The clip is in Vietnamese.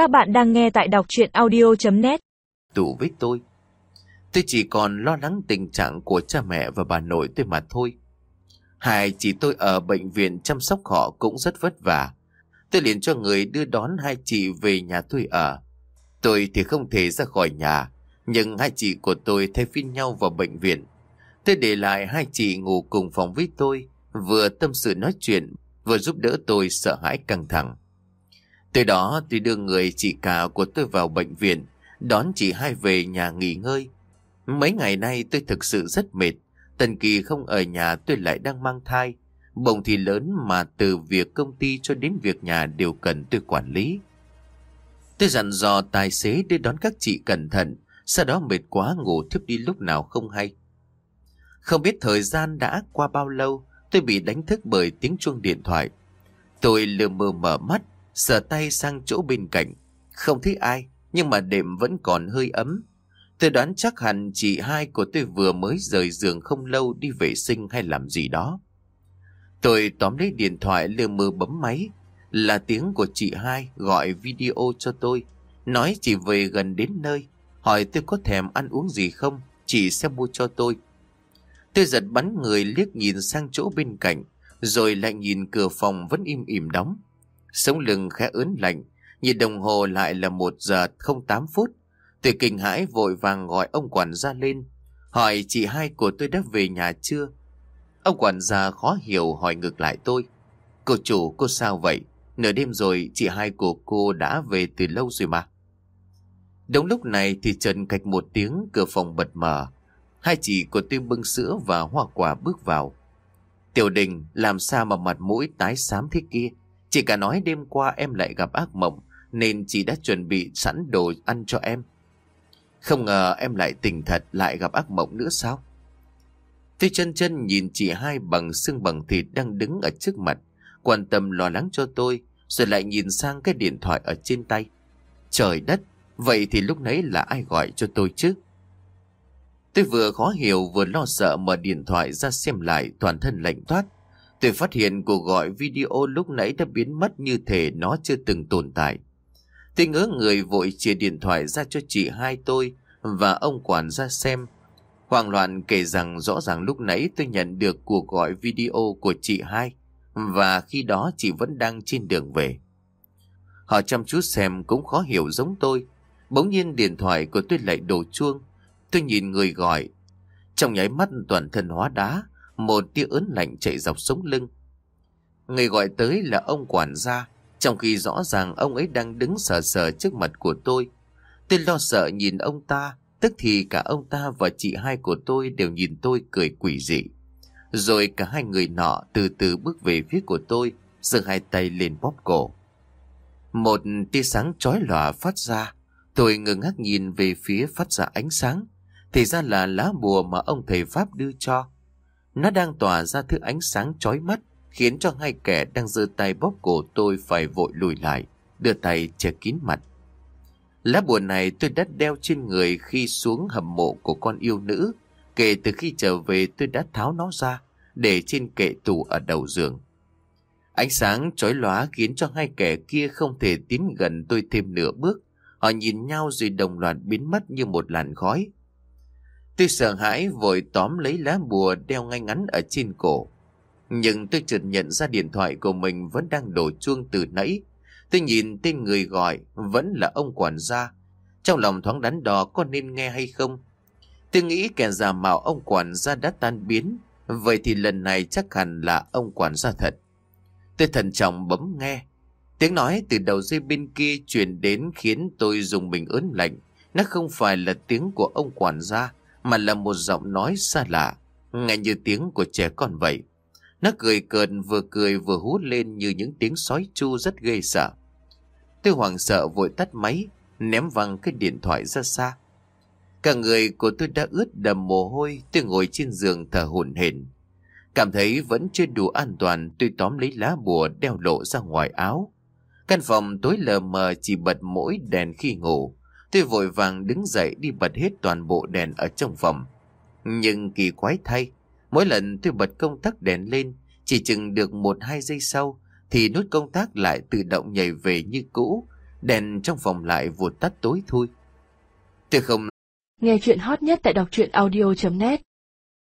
Các bạn đang nghe tại đọc chuyện audio.net tù với tôi. Tôi chỉ còn lo lắng tình trạng của cha mẹ và bà nội tôi mà thôi. Hai chị tôi ở bệnh viện chăm sóc họ cũng rất vất vả. Tôi liền cho người đưa đón hai chị về nhà tôi ở. Tôi thì không thể ra khỏi nhà, nhưng hai chị của tôi thay phiên nhau vào bệnh viện. Tôi để lại hai chị ngủ cùng phòng với tôi, vừa tâm sự nói chuyện, vừa giúp đỡ tôi sợ hãi căng thẳng. Từ đó tôi đưa người chị cả của tôi vào bệnh viện, đón chị hai về nhà nghỉ ngơi. Mấy ngày nay tôi thực sự rất mệt, Tần Kỳ không ở nhà tôi lại đang mang thai. Bồng thì lớn mà từ việc công ty cho đến việc nhà đều cần tôi quản lý. Tôi dặn dò tài xế để đón các chị cẩn thận, sau đó mệt quá ngủ thiếp đi lúc nào không hay. Không biết thời gian đã qua bao lâu, tôi bị đánh thức bởi tiếng chuông điện thoại. Tôi lờ mờ mở mắt, sờ tay sang chỗ bên cạnh. Không thấy ai, nhưng mà đêm vẫn còn hơi ấm. Tôi đoán chắc hẳn chị hai của tôi vừa mới rời giường không lâu đi vệ sinh hay làm gì đó. Tôi tóm lấy điện thoại lơ mơ bấm máy. Là tiếng của chị hai gọi video cho tôi. Nói chị về gần đến nơi. Hỏi tôi có thèm ăn uống gì không. Chị sẽ mua cho tôi. Tôi giật bắn người liếc nhìn sang chỗ bên cạnh. Rồi lại nhìn cửa phòng vẫn im ỉm đóng. Sống lưng khẽ ớn lạnh. Nhìn đồng hồ lại là 1 giờ 08 phút. Tôi kinh hãi vội vàng gọi ông quản gia lên. Hỏi chị hai của tôi đã về nhà chưa? Ông quản gia khó hiểu hỏi ngược lại tôi. Cô chủ, cô sao vậy? Nửa đêm rồi chị hai của cô đã về từ lâu rồi mà. Đúng lúc này thì trần cạch một tiếng cửa phòng bật mở. Hai chị của tôi bưng sữa và hoa quả bước vào. Tiểu đình làm sao mà mặt mũi tái xám thế kia. Chị cả nói đêm qua em lại gặp ác mộng nên chị đã chuẩn bị sẵn đồ ăn cho em. Không ngờ em lại tỉnh thật lại gặp ác mộng nữa sao? Tôi chân chân nhìn chị hai bằng xương bằng thịt đang đứng ở trước mặt, quan tâm lo lắng cho tôi, rồi lại nhìn sang cái điện thoại ở trên tay. Trời đất, vậy thì lúc nãy là ai gọi cho tôi chứ? Tôi vừa khó hiểu vừa lo sợ mở điện thoại ra xem lại toàn thân lạnh toát. Tôi phát hiện cuộc gọi video lúc nãy đã biến mất như thể nó chưa từng tồn tại. Tôi ngỡ người vội chia điện thoại ra cho chị hai tôi và ông quản ra xem. Hoàng loạn kể rằng rõ ràng lúc nãy tôi nhận được cuộc gọi video của chị hai và khi đó chị vẫn đang trên đường về. Họ chăm chút xem cũng khó hiểu giống tôi. Bỗng nhiên điện thoại của tôi lại đổ chuông. Tôi nhìn người gọi. Trong nháy mắt toàn thân hóa đá, một tia ớn lạnh chạy dọc sống lưng. Người gọi tới là ông quản gia, trong khi rõ ràng ông ấy đang đứng sờ sờ trước mặt của tôi. Tôi lo sợ nhìn ông ta, tức thì cả ông ta và chị hai của tôi đều nhìn tôi cười quỷ dị. Rồi cả hai người nọ từ từ bước về phía của tôi, giơ hai tay lên bóp cổ. Một tia sáng chói lòa phát ra, tôi ngơ ngác nhìn về phía phát ra ánh sáng. Thì ra là lá bùa mà ông thầy Pháp đưa cho. Nó đang tỏa ra thứ ánh sáng chói mắt, khiến cho hai kẻ đang giơ tay bóp cổ tôi phải vội lùi lại, đưa tay che kín mặt. Lá bùa này tôi đã đeo trên người khi xuống hầm mộ của con yêu nữ. Kể từ khi trở về tôi đã tháo nó ra, để trên kệ tủ ở đầu giường. Ánh sáng chói lóa khiến cho hai kẻ kia không thể tiến gần tôi thêm nửa bước. Họ nhìn nhau rồi đồng loạt biến mất như một làn khói. Tôi sợ hãi vội tóm lấy lá bùa đeo ngay ngắn ở trên cổ. Nhưng tôi chợt nhận ra điện thoại của mình vẫn đang đổ chuông từ nãy. Tôi nhìn tên người gọi vẫn là ông quản gia. Trong lòng thoáng đắn đo có nên nghe hay không. Tôi nghĩ kẻ giả mạo ông quản gia đã tan biến. Vậy thì lần này chắc hẳn là ông quản gia thật. Tôi thận trọng bấm nghe. Tiếng nói từ đầu dây bên kia truyền đến khiến tôi dùng mình ớn lạnh. Nó không phải là tiếng của ông quản gia, mà là một giọng nói xa lạ, nghe như tiếng của trẻ con vậy. Nó cười cợt vừa cười vừa hút lên như những tiếng sói chu rất ghê sợ. Tôi hoảng sợ vội tắt máy, ném văng cái điện thoại ra xa. Cả người của tôi đã ướt đầm mồ hôi, tôi ngồi trên giường thở hổn hển. Cảm thấy vẫn chưa đủ an toàn, tôi tóm lấy lá bùa đeo lộ ra ngoài áo. Căn phòng tối lờ mờ chỉ bật mỗi đèn khi ngủ. Tôi vội vàng đứng dậy đi bật hết toàn bộ đèn ở trong phòng. Nhưng kỳ quái thay, mỗi lần tôi bật công tắc đèn lên, chỉ chừng được một hai giây sau, thì nút công tắc lại tự động nhảy về như cũ, Đèn trong phòng lại vụt tắt tối thui. Tôi không Nghe chuyện hot nhất tại đọc truyện audio.net